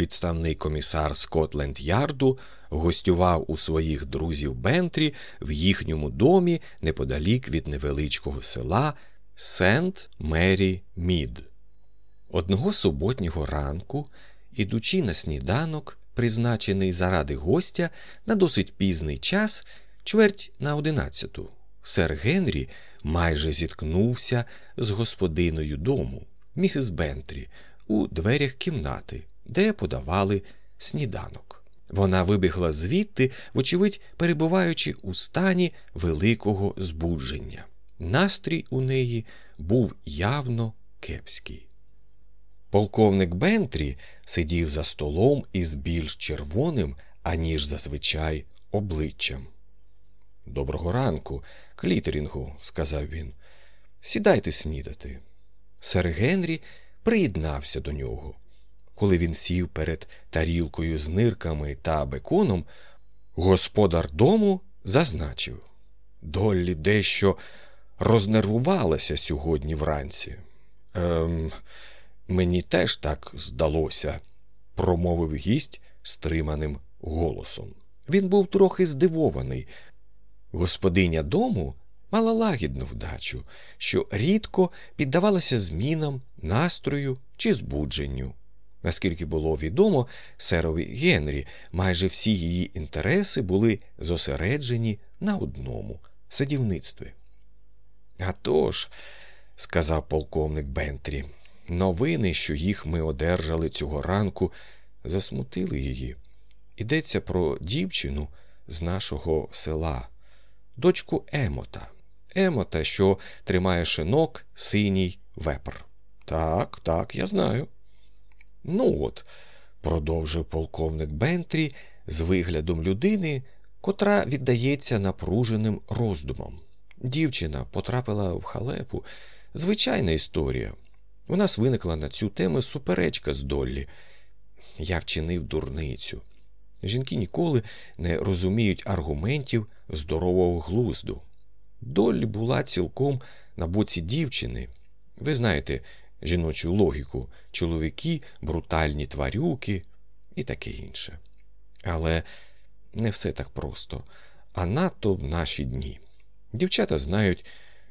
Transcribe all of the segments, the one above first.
відставний комісар Скотленд Ярду, гостював у своїх друзів Бентрі в їхньому домі неподалік від невеличкого села Сент Мері Мід. Одного суботнього ранку, ідучи на сніданок, призначений заради гостя на досить пізний час, чверть на одинадцяту, сер Генрі майже зіткнувся з господиною дому, місіс Бентрі, у дверях кімнати, де подавали сніданок. Вона вибігла звідти, вочевидь, перебуваючи у стані великого збудження. Настрій у неї був явно кепський. Полковник Бентрі сидів за столом із більш червоним, аніж зазвичай, обличчям. Доброго ранку, клітерінгу, сказав він. Сідайте снідати. Сер Генрі приєднався до нього. Коли він сів перед тарілкою з нирками та беконом, господар дому зазначив Доллі дещо рознервувалася сьогодні вранці. Ем, Мені теж так здалося, промовив гість стриманим голосом. Він був трохи здивований. Господиня дому мала лагідну вдачу, що рідко піддавалася змінам, настрою чи збудженню. Наскільки було відомо, серові Генрі, майже всі її інтереси були зосереджені на одному садівництві. «А тож», – сказав полковник Бентрі, новини, що їх ми одержали цього ранку, засмутили її. Йдеться про дівчину з нашого села, дочку Емота. Емота, що тримає шинок синій вепр. Так, так, я знаю. Ну от, продовжив полковник Бентрі з виглядом людини, котра віддається напруженим роздумам. Дівчина потрапила в халепу. Звичайна історія. У нас виникла на цю тему суперечка з Доллі. Я вчинив дурницю. Жінки ніколи не розуміють аргументів здорового глузду. Доллі була цілком на боці дівчини. Ви знаєте жіночу логіку, чоловіки, брутальні тварюки і таке інше. Але не все так просто, а надто в наші дні. Дівчата знають,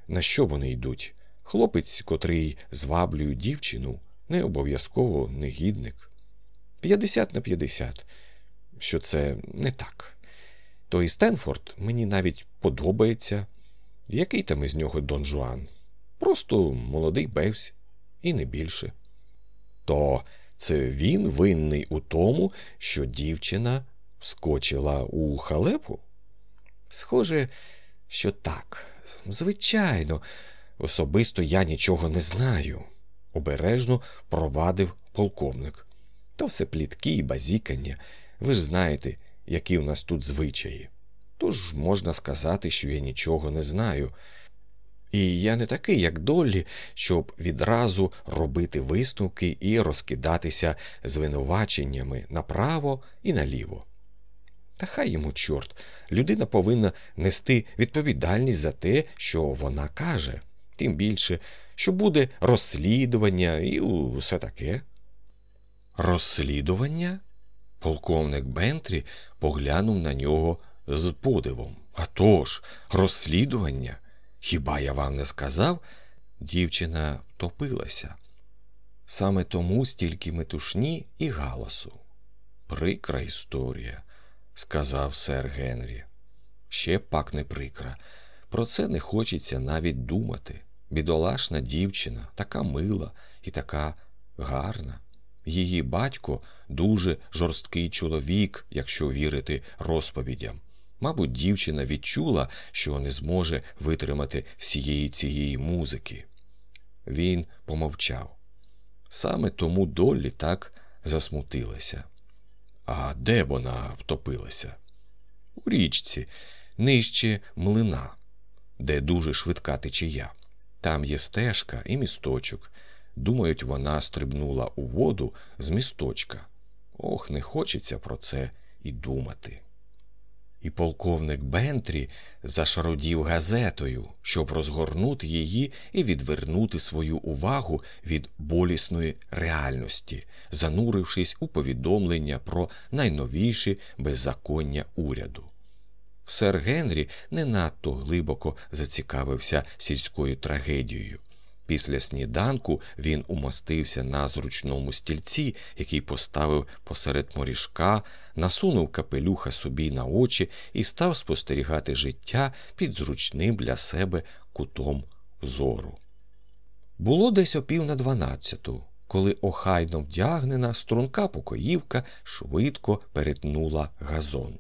на що вони йдуть. Хлопець, котрий зваблює дівчину, не обов'язково негідник. 50 на 50, що це не так. Той Стенфорд мені навіть подобається. Який там із нього Дон Жуан? Просто молодий бевсь, і не більше. То це він винний у тому, що дівчина вскочила у халепу? Схоже, що так. Звичайно, особисто я нічого не знаю, обережно провадив полковник. То все плітки і базікання. Ви ж знаєте, які в нас тут звичаї. Тож можна сказати, що я нічого не знаю. І я не такий, як Доллі, щоб відразу робити висновки і розкидатися звинуваченнями направо і наліво. Та хай йому чорт, людина повинна нести відповідальність за те, що вона каже, тим більше, що буде розслідування і усе таке. Розслідування? Полковник Бентрі поглянув на нього з подивом. «А тож, розслідування. Хіба я вам не сказав? Дівчина втопилася. Саме тому стільки метушні і галасу. Прикра історія, сказав сер Генрі. Ще пак не прикра. Про це не хочеться навіть думати. Бідолашна дівчина, така мила і така гарна. Її батько дуже жорсткий чоловік, якщо вірити розповідям. Мабуть, дівчина відчула, що не зможе витримати всієї цієї музики. Він помовчав. Саме тому Доллі так засмутилася. А де вона втопилася? У річці, нижче млина, де дуже швидка течія. Там є стежка і місточок. Думають, вона стрибнула у воду з місточка. Ох, не хочеться про це і думати. І полковник Бентрі зашародів газетою, щоб розгорнути її і відвернути свою увагу від болісної реальності, занурившись у повідомлення про найновіші беззаконня уряду. Сер Генрі не надто глибоко зацікавився сільською трагедією. Після сніданку він умостився на зручному стільці, який поставив посеред моріжка, насунув капелюха собі на очі і став спостерігати життя під зручним для себе кутом зору. Було десь опів на дванадцяту, коли охайно вдягнена струнка покоївка швидко перетнула газон.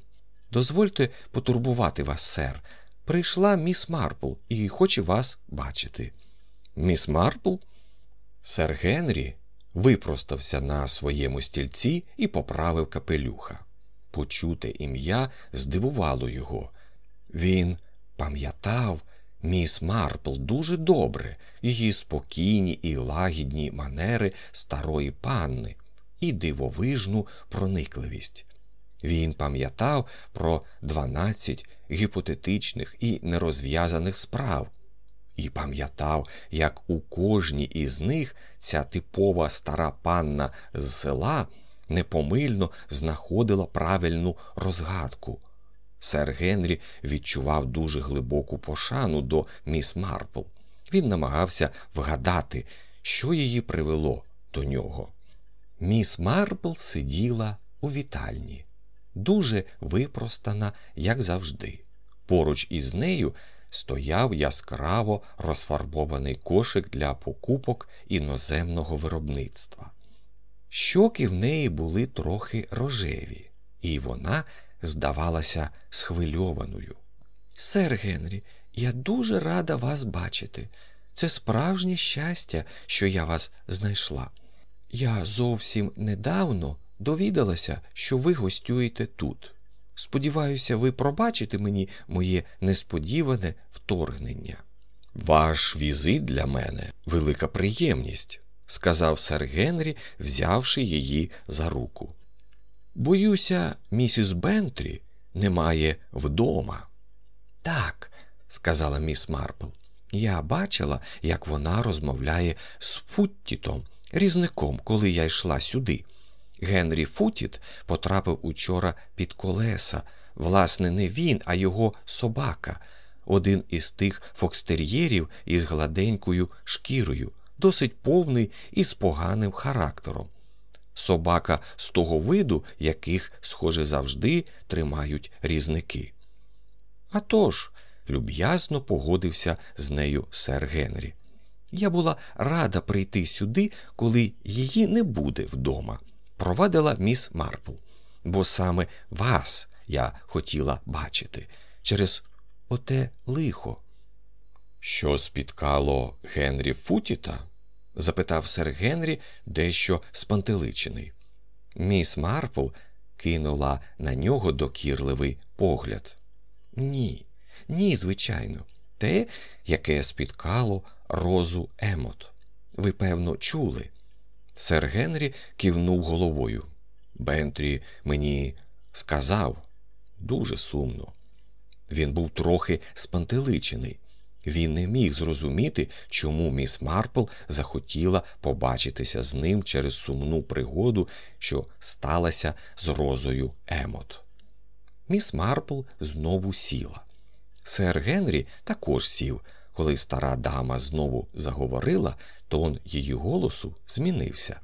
Дозвольте потурбувати вас, сер. Прийшла міс Марпл і хоче вас бачити. Міс Марпл? Сер Генрі випростався на своєму стільці і поправив капелюха. Почуте ім'я здивувало його. Він пам'ятав міс Марпл дуже добре, її спокійні і лагідні манери старої панни і дивовижну проникливість. Він пам'ятав про дванадцять гіпотетичних і нерозв'язаних справ, і пам'ятав, як у кожній із них ця типова стара панна з села непомильно знаходила правильну розгадку. Сер Генрі відчував дуже глибоку пошану до міс Марпл. Він намагався вгадати, що її привело до нього. Міс Марпл сиділа у вітальні, дуже випростана, як завжди. Поруч із нею стояв яскраво розфарбований кошик для покупок іноземного виробництва. Щоки в неї були трохи рожеві, і вона здавалася схвильованою. Сер Генрі, я дуже рада вас бачити. Це справжнє щастя, що я вас знайшла. Я зовсім недавно довідалася, що ви гостюєте тут. Сподіваюся, ви пробачите мені моє несподіване вторгнення. Ваш візит для мене велика приємність, сказав сер Генрі, взявши її за руку. Боюся, місіс Бентрі немає вдома. Так, сказала міс Марпл. Я бачила, як вона розмовляє з Футтітом, різником, коли я йшла сюди. Генрі Футіт потрапив учора під колеса. Власне, не він, а його собака, один із тих фокстер'єрів із гладенькою шкірою, досить повний і з поганим характером. Собака з того виду, яких, схоже, завжди тримають різники. «А тож», – люб'язно погодився з нею сер Генрі. Я була рада прийти сюди, коли її не буде вдома провадила міс Марпл, бо саме вас я хотіла бачити через оте лихо. Що спіткало Генрі Футіта? запитав сер Генрі, дещо спантеличений. Міс Марпл кинула на нього докірливий погляд. Ні, ні, звичайно, те, яке спіткало розу Емот. Ви, певно, чули. Сер Генрі кивнув головою. Бентрі мені сказав дуже сумно. Він був трохи спантеличений. Він не міг зрозуміти, чому міс Марпл захотіла побачитися з ним через сумну пригоду, що сталася з розою Емот. Міс Марпл знову сіла. Сер Генрі також сів. Коли стара дама знову заговорила, тон її голосу змінився.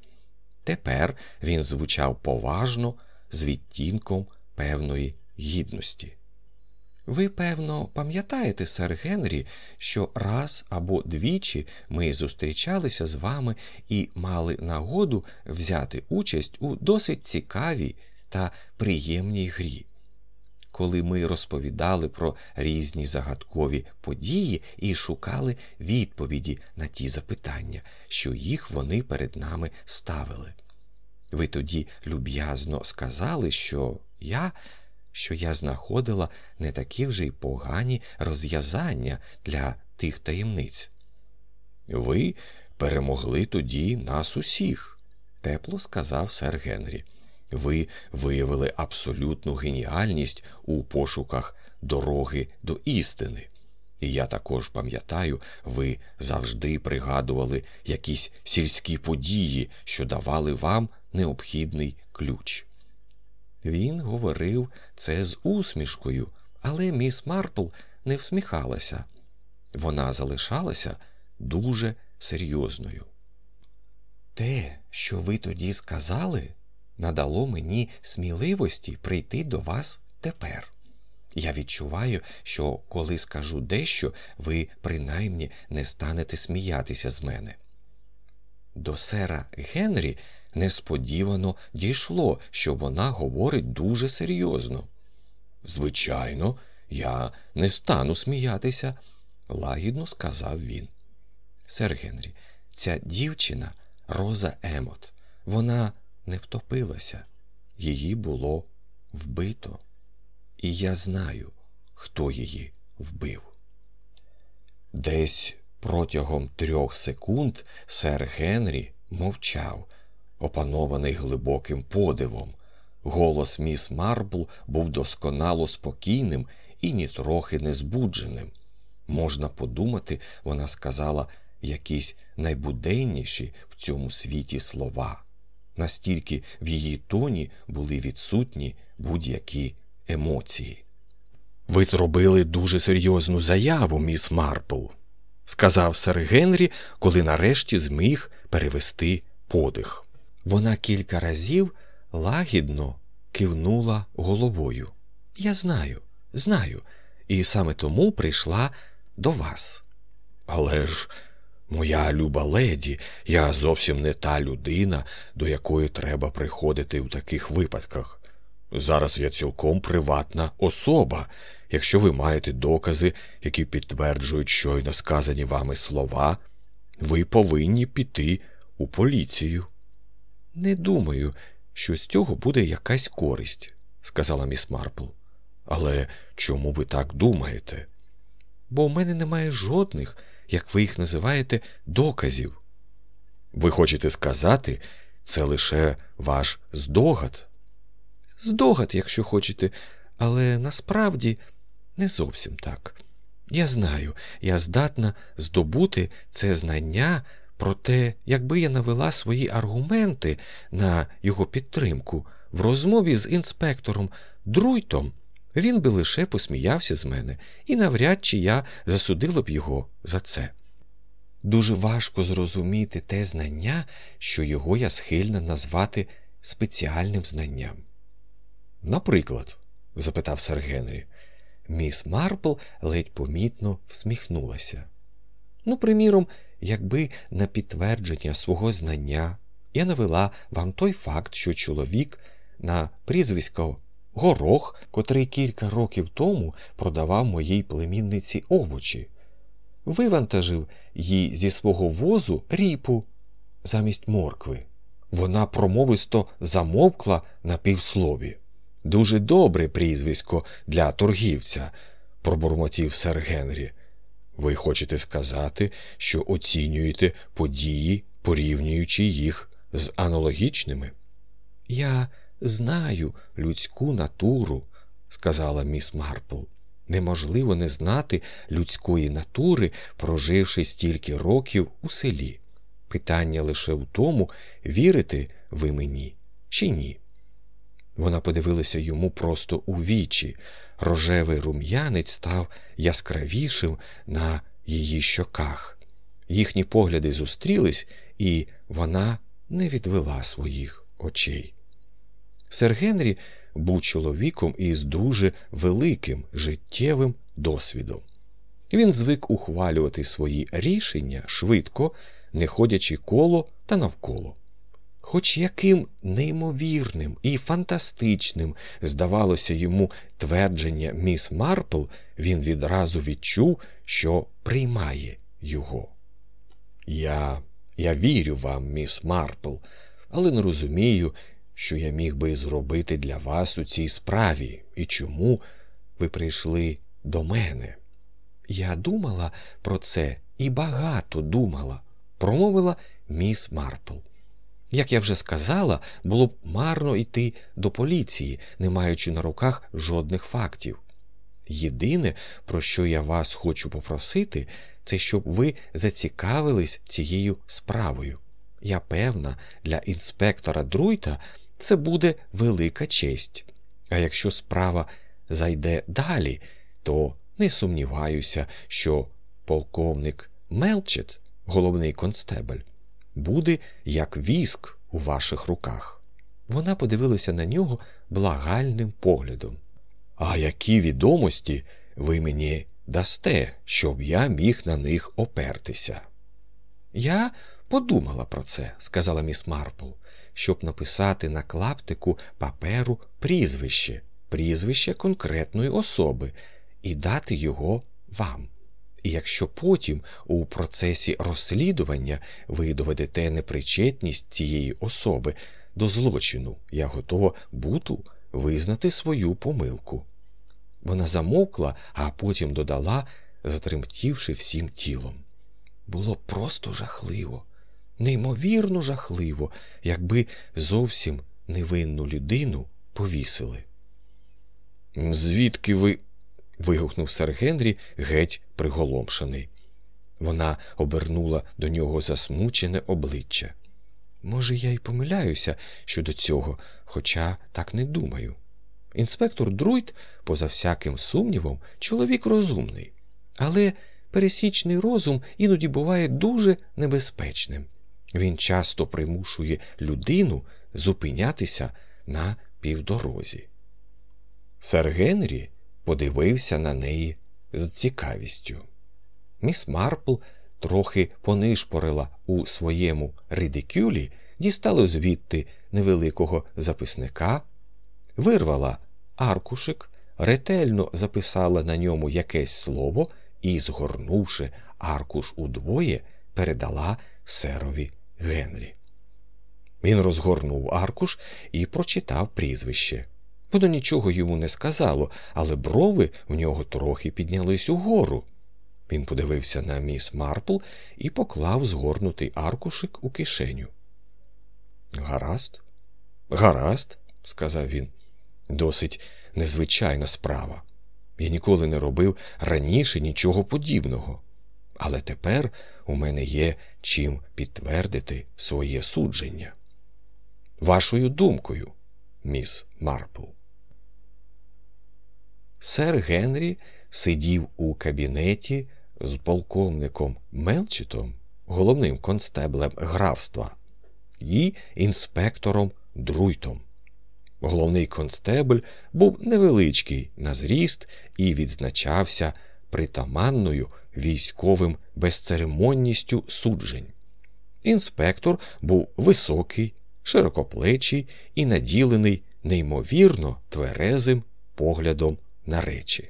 Тепер він звучав поважно, з відтінком певної гідності. Ви, певно, пам'ятаєте, сер Генрі, що раз або двічі ми зустрічалися з вами і мали нагоду взяти участь у досить цікавій та приємній грі коли ми розповідали про різні загадкові події і шукали відповіді на ті запитання, що їх вони перед нами ставили. Ви тоді люб'язно сказали, що я, що я знаходила не такі вже й погані розв'язання для тих таємниць. Ви перемогли тоді нас усіх, тепло сказав сер Генрі. Ви виявили абсолютну геніальність у пошуках дороги до істини. І я також пам'ятаю, ви завжди пригадували якісь сільські події, що давали вам необхідний ключ. Він говорив це з усмішкою, але міс Марпл не всміхалася. Вона залишалася дуже серйозною. Те, що ви тоді сказали, надало мені сміливості прийти до вас тепер. Я відчуваю, що коли скажу дещо, ви принаймні не станете сміятися з мене. До сера Генрі несподівано дійшло, що вона говорить дуже серйозно. Звичайно, я не стану сміятися, лагідно сказав він. Сер Генрі, ця дівчина Роза Емот, вона не втопилася, її було вбито. І я знаю, хто її вбив. Десь протягом трьох секунд сер Генрі мовчав, опанований глибоким подивом. Голос міс Марбл був досконало спокійним і нітрохи не збудженим. Можна подумати, вона сказала якісь найбуденніші в цьому світі слова, настільки в її тоні були відсутні будь-які емоції. Ви зробили дуже серйозну заяву, міс Марпл, сказав сер Генрі, коли нарешті зміг перевести подих. Вона кілька разів лагідно кивнула головою. Я знаю, знаю, і саме тому прийшла до вас. Але ж, моя люба леді, я зовсім не та людина, до якої треба приходити в таких випадках. Зараз я цілком приватна особа. Якщо ви маєте докази, які підтверджують щойно сказані вами слова, ви повинні піти у поліцію. Не думаю, що з цього буде якась користь, сказала міс Марпл. Але чому ви так думаєте? Бо у мене немає жодних, як ви їх називаєте, доказів. Ви хочете сказати, це лише ваш здогад? Здогад, якщо хочете, але насправді не зовсім так. Я знаю, я здатна здобути це знання, проте, якби я навела свої аргументи на його підтримку в розмові з інспектором Друйтом, він би лише посміявся з мене, і навряд чи я засудила б його за це. Дуже важко зрозуміти те знання, що його я схильна назвати спеціальним знанням. Наприклад, запитав сер Генрі, міс Марпл ледь помітно всміхнулася. Ну, приміром, якби на підтвердження свого знання я навела вам той факт, що чоловік на прізвисько горох, котрий кілька років тому продавав моїй племінниці овочі, вивантажив їй зі свого возу ріпу замість моркви. Вона промовисто замовкла на півслові. Дуже добре прізвисько для торгівця, пробурмотів сер Генрі. Ви хочете сказати, що оцінюєте події, порівнюючи їх з аналогічними? Я знаю людську натуру, сказала міс Марпл. Неможливо не знати людської натури, проживши стільки років у селі. Питання лише в тому, вірите ви мені чи ні. Вона подивилася йому просто у вічі. Рожевий рум'янець став яскравішим на її щоках. Їхні погляди зустрілись, і вона не відвела своїх очей. Сер Генрі був чоловіком із дуже великим життєвим досвідом. Він звик ухвалювати свої рішення швидко, не ходячи коло та навколо. Хоч яким неймовірним і фантастичним здавалося йому твердження міс Марпл, він відразу відчув, що приймає його. Я я вірю вам, міс Марпл, але не розумію, що я міг би зробити для вас у цій справі, і чому ви прийшли до мене. Я думала про це і багато думала, промовила міс Марпл. Як я вже сказала, було б марно йти до поліції, не маючи на руках жодних фактів. Єдине, про що я вас хочу попросити, це щоб ви зацікавились цією справою. Я певна, для інспектора Друйта це буде велика честь. А якщо справа зайде далі, то не сумніваюся, що полковник Мелчет, головний констебель, буде як віск у ваших руках. Вона подивилася на нього благальним поглядом. А які відомості ви мені дасте, щоб я міг на них опертися? Я подумала про це, сказала міс Марпл, щоб написати на клаптику паперу прізвище, прізвище конкретної особи і дати його вам. І якщо потім у процесі розслідування ви доведете непричетність цієї особи до злочину, я готова буту визнати свою помилку. Вона замовкла, а потім додала, затремтівши всім тілом. Було просто жахливо, неймовірно жахливо, якби зовсім невинну людину повісили. Звідки ви? вигукнув сер Генрі геть приголомшений. Вона обернула до нього засмучене обличчя. Може, я й помиляюся щодо цього, хоча так не думаю. Інспектор Друйт, поза всяким сумнівом, чоловік розумний, але пересічний розум іноді буває дуже небезпечним. Він часто примушує людину зупинятися на півдорозі. Сер Генрі подивився на неї з цікавістю. Міс Марпл трохи понишпорила у своєму ридикюлі, дістала звідти невеликого записника, вирвала аркушик, ретельно записала на ньому якесь слово і, згорнувши аркуш удвоє, передала серові Генрі. Він розгорнув аркуш і прочитав прізвище. Воно нічого йому не сказало, але брови в нього трохи піднялись угору. Він подивився на міс Марпл і поклав згорнутий аркушик у кишеню. Гаразд, гаразд, сказав він. Досить незвичайна справа. Я ніколи не робив раніше нічого подібного. Але тепер у мене є чим підтвердити своє судження. Вашою думкою, міс Марпл. Сер Генрі сидів у кабінеті з полковником Мелчитом, головним констеблем графства, і інспектором Друйтом. Головний констебль був невеличкий на зріст і відзначався притаманною військовим безцеремонністю суджень. Інспектор був високий, широкоплечий і наділений неймовірно тверезим поглядом на речі.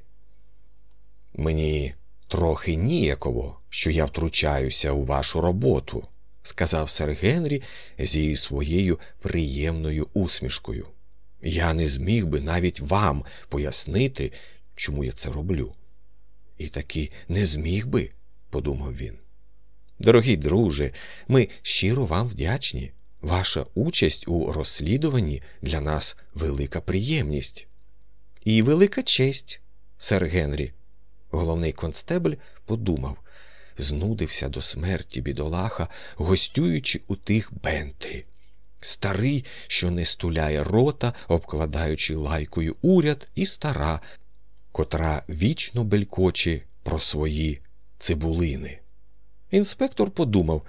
Мені трохи ніяково, що я втручаюся у вашу роботу, сказав сер Генрі зі своєю приємною усмішкою. Я не зміг би навіть вам пояснити, чому я це роблю. І таки не зміг би, подумав він. Дорогий друже, ми щиро вам вдячні. Ваша участь у розслідуванні для нас велика приємність. І велика честь, сер Генрі. Головний констебль подумав, знудився до смерті бідолаха, гостюючи у тих бентрі. Старий, що не стуляє рота, обкладаючи лайкою уряд, і стара, котра вічно белькоче про свої цибулини. Інспектор подумав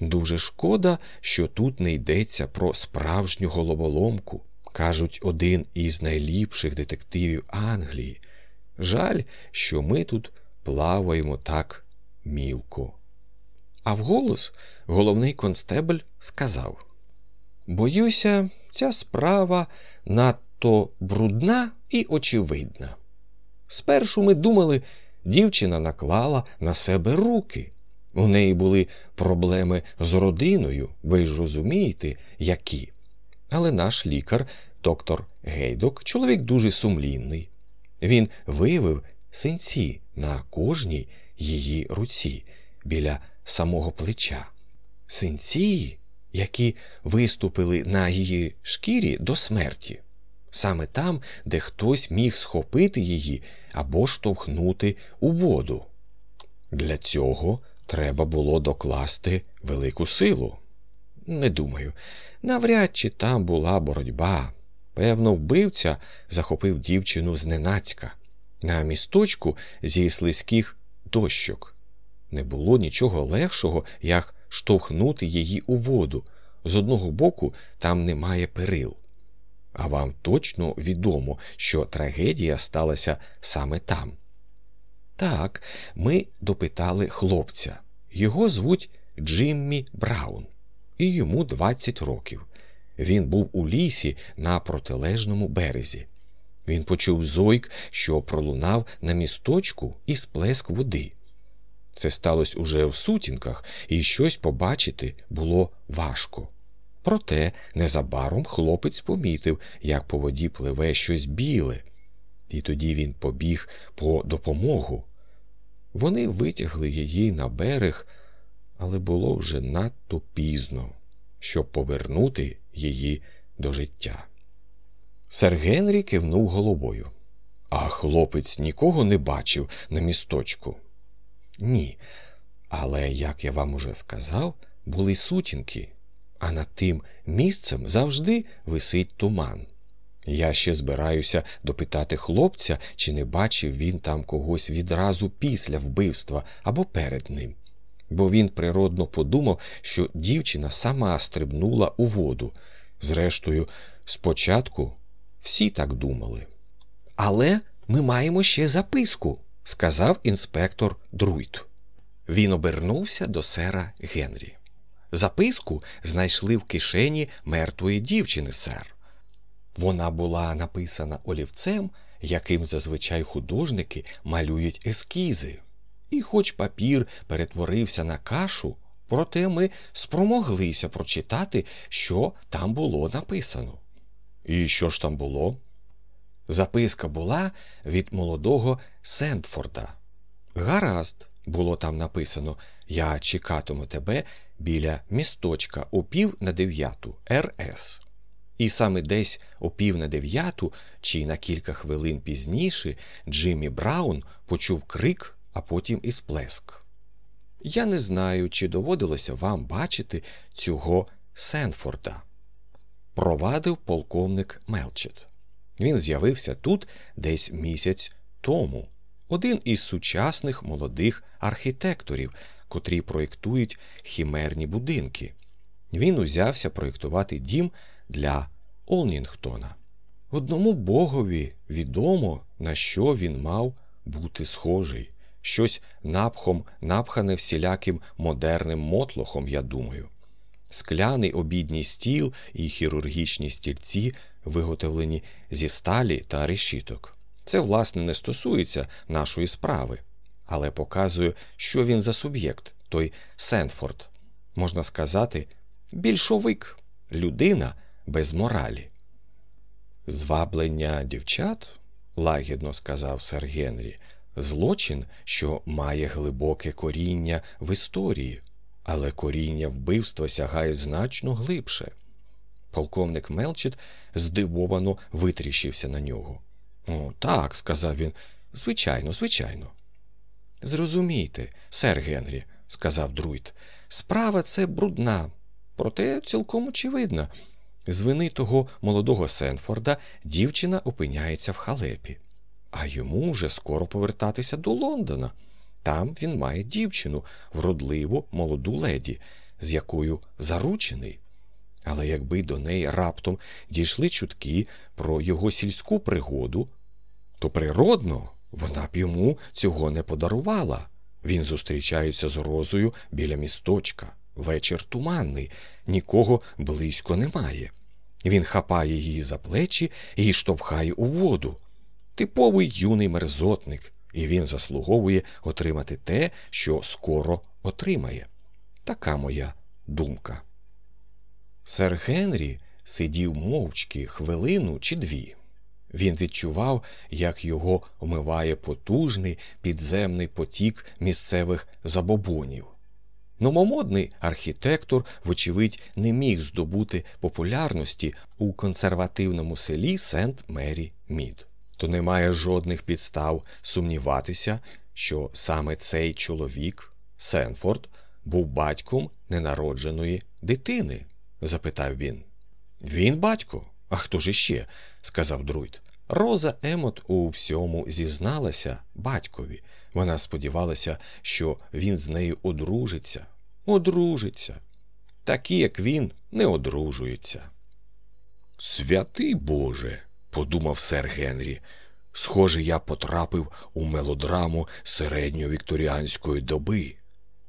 дуже шкода, що тут не йдеться про справжню головоломку кажуть, один із найліпших детективів Англії. Жаль, що ми тут плаваємо так мілко. А вголос головний констебль сказав: Боюся, ця справа надто брудна і очевидна. Спершу ми думали, дівчина наклала на себе руки. У неї були проблеми з родиною, ви ж розумієте, які. Але наш лікар, доктор Гейдок, чоловік дуже сумлінний. Він виявив синці на кожній її руці біля самого плеча. Синці, які виступили на її шкірі до смерті, саме там, де хтось міг схопити її або штовхнути у воду. Для цього треба було докласти велику силу. Не думаю, навряд чи там була боротьба. Певно, вбивця захопив дівчину зненацька на місточку зі слизьких дощок. Не було нічого легшого, як штовхнути її у воду. З одного боку, там немає перил. А вам точно відомо, що трагедія сталася саме там. Так, ми допитали хлопця. Його звуть Джиммі Браун, і йому 20 років. Він був у лісі на протилежному березі. Він почув зойк, що пролунав на місточку і сплеск води. Це сталося уже в сутінках, і щось побачити було важко. Проте незабаром хлопець помітив, як по воді пливе щось біле, і тоді він побіг по допомогу. Вони витягли її на берег, але було вже надто пізно, щоб повернути її до життя. Сер Генрі кивнув головою. А хлопець нікого не бачив на місточку. Ні. Але, як я вам уже сказав, були сутінки, а над тим місцем завжди висить туман. Я ще збираюся допитати хлопця, чи не бачив він там когось відразу після вбивства або перед ним, бо він природно подумав, що дівчина сама стрибнула у воду. Зрештою, спочатку всі так думали. Але ми маємо ще записку, сказав інспектор Друйт. Він обернувся до сера Генрі. Записку знайшли в кишені мертвої дівчини, сер. Вона була написана олівцем, яким зазвичай художники малюють ескізи. І хоч папір перетворився на кашу, проте ми спромоглися прочитати, що там було написано. І що ж там було? Записка була від молодого Сентфорда. Гаразд, було там написано Я чекатиму тебе біля місточка о пів на дев'яту РС. І саме десь о пів на дев'яту, чи на кілька хвилин пізніше, Джиммі Браун почув крик, а потім і сплеск. Я не знаю, чи доводилося вам бачити цього Сенфорда. Провадив полковник Мелчет. Він з'явився тут десь місяць тому. Один із сучасних молодих архітекторів, котрі проєктують хімерні будинки. Він узявся проєктувати дім для Олнінгтона. Одному богові відомо, на що він мав бути схожий, щось напхом напхане всіляким модерним мотлохом, я думаю. Скляний обідній стіл і хірургічні стільці, виготовлені зі сталі та решіток. Це, власне, не стосується нашої справи, але показує, що він за суб'єкт, той Сенфорд, можна сказати, більшовик, людина без моралі. Зваблення дівчат, лагідно сказав сер Генрі, злочин, що має глибоке коріння в історії, але коріння вбивства сягає значно глибше. Полковник Мелчит здивовано витріщився на нього. О, так, сказав він, звичайно, звичайно. Зрозумійте, сер Генрі, сказав Друйт, справа це брудна, проте цілком очевидна. З вини того молодого Сенфорда дівчина опиняється в халепі, а йому вже скоро повертатися до Лондона. Там він має дівчину, вродливу молоду леді, з якою заручений. Але якби до неї раптом дійшли чутки про його сільську пригоду, то природно вона б йому цього не подарувала. Він зустрічається з розою біля місточка. Вечір туманний, нікого близько немає. Він хапає її за плечі і штовхає у воду. Типовий юний мерзотник, і він заслуговує отримати те, що скоро отримає. Така моя думка. Сер Генрі сидів мовчки хвилину чи дві. Він відчував, як його омиває потужний підземний потік місцевих забобонів. Новомодний архітектор, вочевидь, не міг здобути популярності у консервативному селі Сент Мері Мід. То немає жодних підстав сумніватися, що саме цей чоловік, Сенфорд, був батьком ненародженої дитини? запитав він. Він батько? А хто ж іще? сказав Друйд. Роза Емот у всьому зізналася батькові. Вона сподівалася, що він з нею одружиться. Одружиться. Такі, як він, не одружуються. Святий Боже, подумав сер Генрі. Схоже, я потрапив у мелодраму середньовікторіанської доби.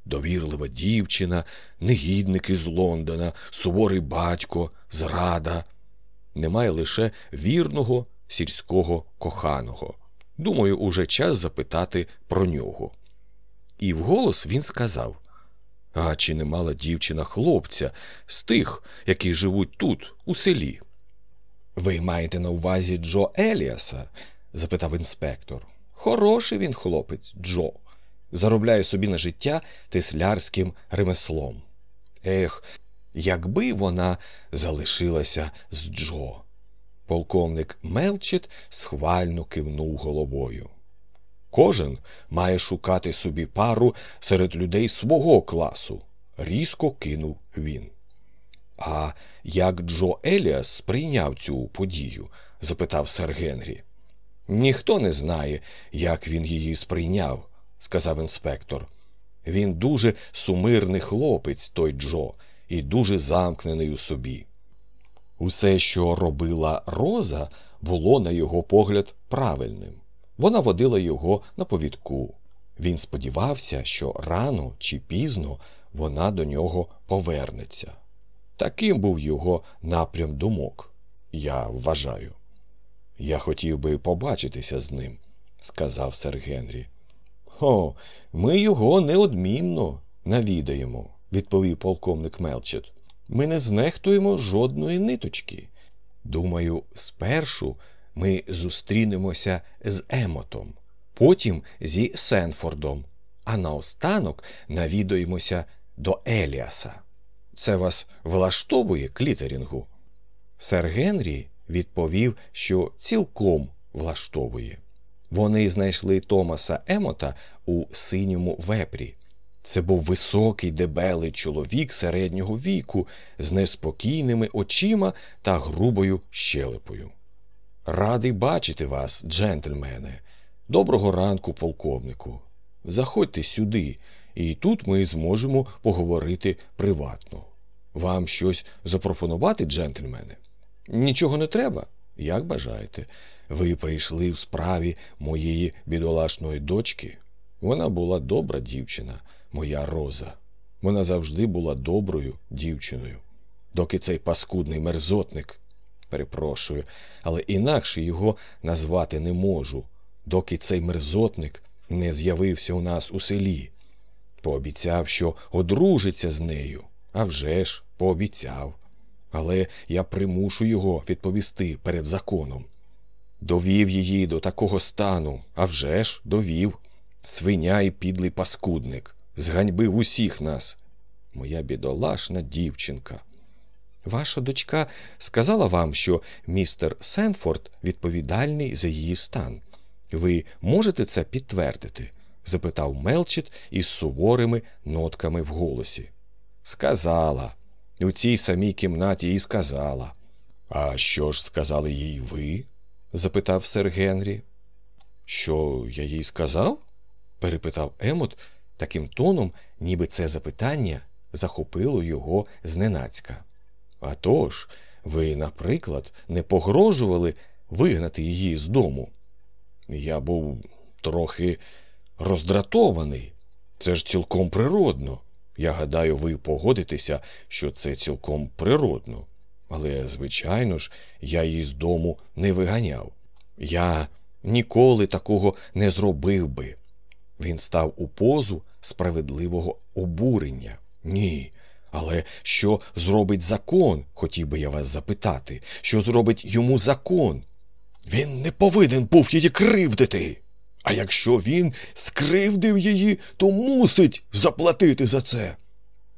Довірлива дівчина, негідники з Лондона, суворий батько, зрада. Немає лише вірного сільського коханого. Думаю, уже час запитати про нього. І вголос він сказав А чи не мала дівчина хлопця з тих, які живуть тут, у селі? Ви маєте на увазі Джо Еліаса? запитав інспектор. Хороший він хлопець, Джо. Заробляє собі на життя теслярським ремеслом. Ех, якби вона залишилася з Джо. Полковник Мелчит схвально кивнув головою. Кожен має шукати собі пару серед людей свого класу, різко кинув він. А як Джо Еліас сприйняв цю подію? запитав сер Генрі. Ніхто не знає, як він її сприйняв, сказав інспектор. Він дуже сумирний хлопець, той Джо, і дуже замкнений у собі. Усе, що робила Роза, було, на його погляд, правильним. Вона водила його на повідку. Він сподівався, що рано чи пізно вона до нього повернеться. Таким був його напрям думок, я вважаю. Я хотів би побачитися з ним, сказав сер Генрі. О, ми його неодмінно навідаємо, відповів полковник Мелчет. Ми не знехтуємо жодної ниточки. Думаю, спершу ми зустрінемося з Емотом, потім зі Сенфордом, а наостанок навідуємося до Еліаса. Це вас влаштовує клітерінгу? Сер Генрі відповів, що цілком влаштовує. Вони знайшли Томаса Емота у синьому вепрі. Це був високий дебелий чоловік середнього віку з неспокійними очима та грубою щелепою. Радий бачити вас, джентльмене. Доброго ранку, полковнику. Заходьте сюди, і тут ми зможемо поговорити приватно. Вам щось запропонувати, джентльмене? Нічого не треба, як бажаєте. Ви прийшли в справі моєї бідолашної дочки. Вона була добра дівчина, моя роза. Вона завжди була доброю дівчиною. Доки цей паскудний мерзотник, перепрошую, але інакше його назвати не можу, доки цей мерзотник не з'явився у нас у селі. Пообіцяв, що одружиться з нею. А вже ж, пообіцяв. Але я примушу його відповісти перед законом. Довів її до такого стану, а вже ж довів. Свиня і підлий паскудник, зганьбив усіх нас. Моя бідолашна дівчинка. Ваша дочка сказала вам, що містер Сенфорд відповідальний за її стан. Ви можете це підтвердити? запитав Мелчит із суворими нотками в голосі. Сказала. У цій самій кімнаті і сказала. А що ж сказали їй ви? запитав сер Генрі. Що я їй сказав? перепитав Емот таким тоном, ніби це запитання захопило його зненацька. «А тож, ви, наприклад, не погрожували вигнати її з дому. Я був трохи роздратований. Це ж цілком природно. Я гадаю, ви погодитеся, що це цілком природно. Але, звичайно ж, я її з дому не виганяв. Я ніколи такого не зробив би. Він став у позу справедливого обурення. Ні, Але що зробить закон, хотів би я вас запитати, що зробить йому закон? Він не повинен був її кривдити. А якщо він скривдив її, то мусить заплатити за це.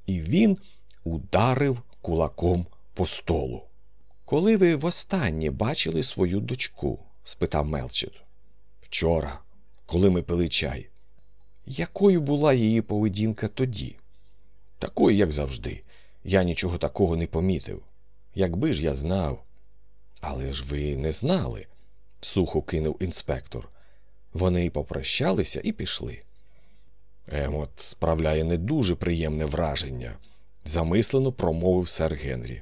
І він ударив кулаком по столу. Коли ви востаннє бачили свою дочку? спитав Мелчет. Вчора, коли ми пили чай. Якою була її поведінка тоді? Такою, як завжди. Я нічого такого не помітив. Якби ж я знав. Але ж ви не знали, сухо кинув інспектор. Вони попрощалися і пішли. Емот справляє не дуже приємне враження, замислено промовив сер Генрі.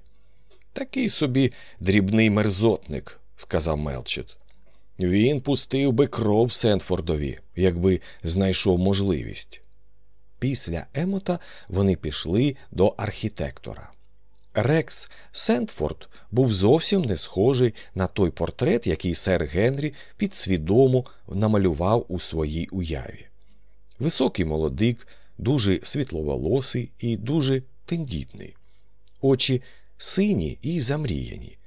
Такий собі дрібний мерзотник, сказав Мелчет. Він пустив би кров Сенфордові, якби знайшов можливість. Після Емота вони пішли до архітектора. Рекс Сентфорд був зовсім не схожий на той портрет, який сер Генрі підсвідомо намалював у своїй уяві. Високий молодик, дуже світловолосий і дуже тендітний, очі сині і замріяні,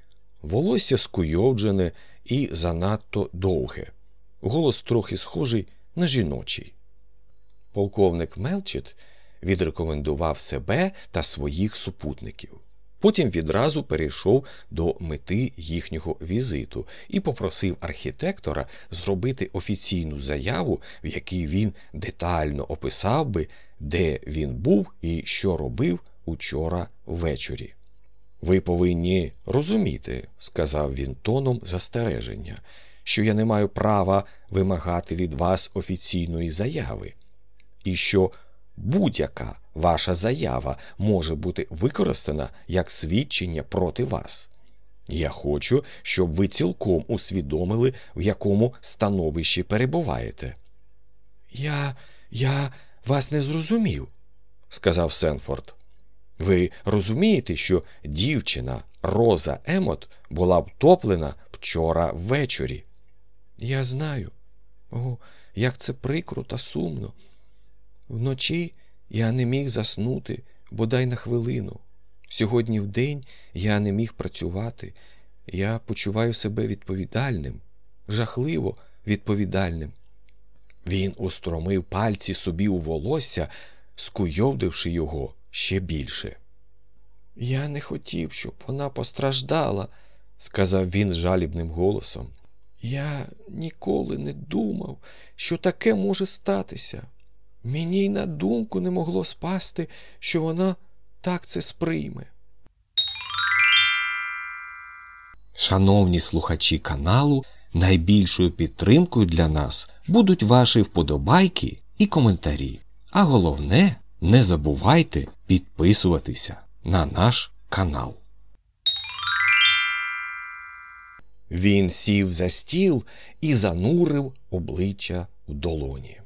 волосся скуйовджене і занадто довге, голос трохи схожий на жіночий. Полковник Мелчет відрекомендував себе та своїх супутників. Потім відразу перейшов до мети їхнього візиту і попросив архітектора зробити офіційну заяву, в якій він детально описав би, де він був і що робив учора ввечері. Ви повинні розуміти, сказав він тоном застереження, що я не маю права вимагати від вас офіційної заяви, і що будь-яка ваша заява може бути використана як свідчення проти вас. Я хочу, щоб ви цілком усвідомили, в якому становищі перебуваєте. Я. я вас не зрозумів, сказав Сенфорд. Ви розумієте, що дівчина Роза Емот була втоплена вчора ввечері? Я знаю. О, як це прикро та сумно. Вночі я не міг заснути бодай на хвилину. Сьогодні вдень я не міг працювати. Я почуваю себе відповідальним, жахливо відповідальним. Він устромив пальці собі у волосся, скуйовдивши його ще більше. Я не хотів, щоб вона постраждала, сказав він жалібним голосом. Я ніколи не думав, що таке може статися. Мені й на думку не могло спасти, що вона так це сприйме. Шановні слухачі каналу, найбільшою підтримкою для нас будуть ваші вподобайки і коментарі. А головне, не забувайте підписуватися на наш канал. Він сів за стіл і занурив обличчя в долоні.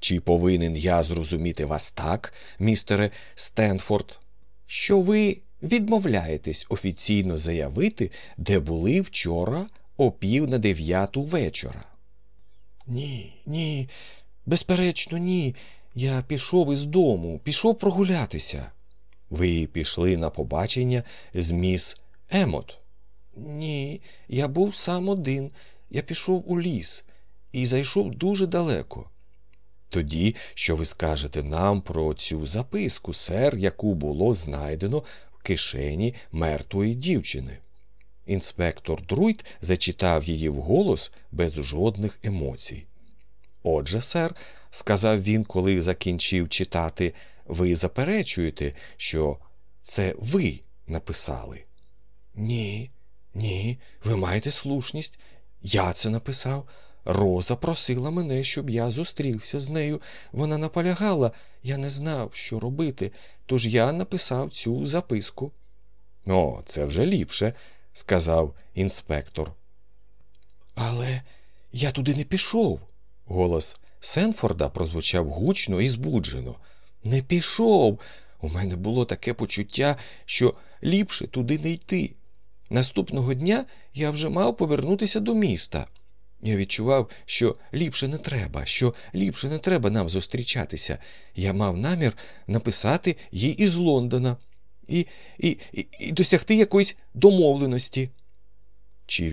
Чи повинен я зрозуміти вас так, містере Стенфорд, що ви відмовляєтесь офіційно заявити, де були вчора о пів на дев'яту вечора? Ні, ні, безперечно, ні. Я пішов із дому, пішов прогулятися. Ви пішли на побачення з міс Емот? Ні, я був сам один. Я пішов у ліс і зайшов дуже далеко. Тоді, що ви скажете нам про цю записку, сер, яку було знайдено в кишені мертвої дівчини. Інспектор Друйт зачитав її вголос без жодних емоцій. Отже, сер, сказав він, коли закінчив читати, ви заперечуєте, що це ви написали? Ні, ні, ви маєте слушність. Я це написав. Роза просила мене, щоб я зустрівся з нею. Вона наполягала, я не знав, що робити, тож я написав цю записку. О, це вже ліпше, сказав інспектор. Але я туди не пішов. Голос Сенфорда прозвучав гучно і збуджено. Не пішов. У мене було таке почуття, що ліпше туди не йти. Наступного дня я вже мав повернутися до міста. Я відчував, що ліпше не треба, що ліпше не треба нам зустрічатися. Я мав намір написати їй із Лондона. і, і, і, і досягти якоїсь домовленості. Чи